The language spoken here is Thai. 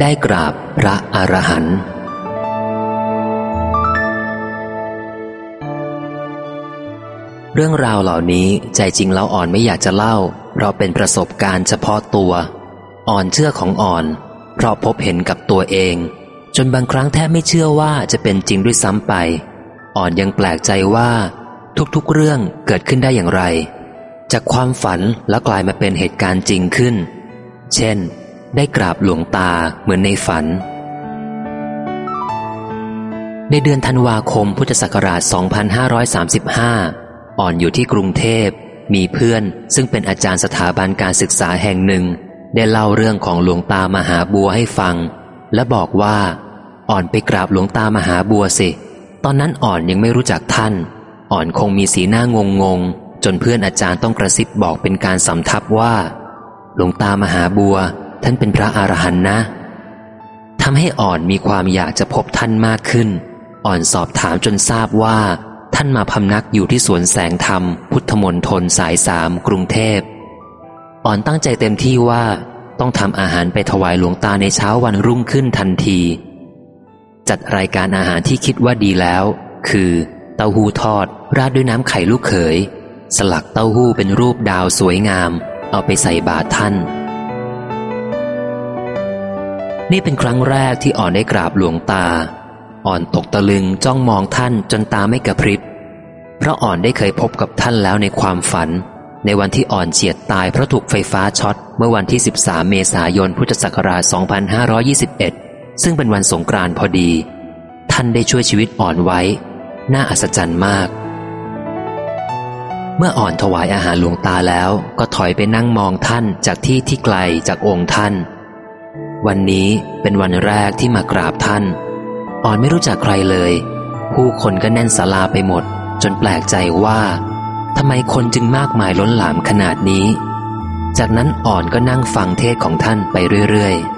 ได้กราบพระอรหันต์เรื่องราวเหล่านี้ใจจริงแล้วอ่อนไม่อยากจะเล่า เราเป็นประสบการณ์เฉพาะตัว อ่อนเชื่อของอ่อน เพราะพบเห็นกับตัวเอง จนบางครั้งแทบไม่เชื่อว่าจะเป็นจริงด้วยซ้ำไป อ่อนยังแปลกใจว่า ทุกๆเรื่องเกิดขึ้นได้อย่างไร จากความฝันแล้วกลายมาเป็นเหตุการณ์จริงขึ้น เช่น ได้กราบหลวงตาเหมือนในฝัน ในเดือนธันวาคมพุทธศักราช 2535 อ่อนอยู่ที่กรุงเทพ มีเพื่อนซึ่งเป็นอาจารย์สถาบันการศึกษาแห่งหนึ่ง ได้เล่าเรื่องของหลวงตามหาบัวให้ฟัง และบอกว่า อ่อนไปกราบหลวงตามหาบัวสิ ตอนนั้นอ่อนยังไม่รู้จักท่าน อ่อนคงมีสีหน้างงงจนเพื่อนอาจารย์ต้องกระซิบบอกเป็นการสำทับว่า หลวงตามหาบัว ท่านเป็นพระอรหันต์นะทำให้อ่อนมีความอยากจะพบท่านมากขึ้น อ่อนสอบถามจนทราบว่า ท่านมาพำนักอยู่ที่สวนแสงธรรม พุทธมนตรสายสามกรุงเทพ อ่อนตั้งใจเต็มที่ว่าต้องทำอาหารไปถวายหลวงตาในเช้าวันรุ่งขึ้นทันที จัดรายการอาหารที่คิดว่าดีแล้ว คือเต้าหู้ทอด ราดด้วยน้ำไข่ลูกเขย สลักเต้าหู้เป็นรูปดาวสวยงาม เอาไปใส่บาตรท่าน นี่เป็นครั้งแรกที่อ่อนได้กราบหลวงตา อ่อนตกตะลึงจ้องมองท่านจนตาไม่กระพริบ เพราะอ่อนได้เคยพบกับท่านแล้วในความฝัน ในวันที่อ่อนเฉียดตายเพราะถูกไฟฟ้าช็อต เมื่อวันที่ 13 เมษายนพุทธศักราช 2521 ซึ่งเป็นวันสงกรานต์พอดี ท่านได้ช่วยชีวิตอ่อนไว้ น่าอัศจรรย์มาก เมื่ออ่อนถวายอาหารหลวงตาแล้ว ก็ถอยไปนั่งมองท่านจากที่ที่ไกลจากองค์ท่าน วันนี้เป็นวันแรกที่มากราบท่าน อ่อนไม่รู้จักใครเลย ผู้คนก็แน่นศาลาไปหมด จนแปลกใจว่าทำไมคนจึงมากมายล้นหลามขนาดนี้ จากนั้นอ่อนก็นั่งฟังเทศของท่านไปเรื่อย ๆ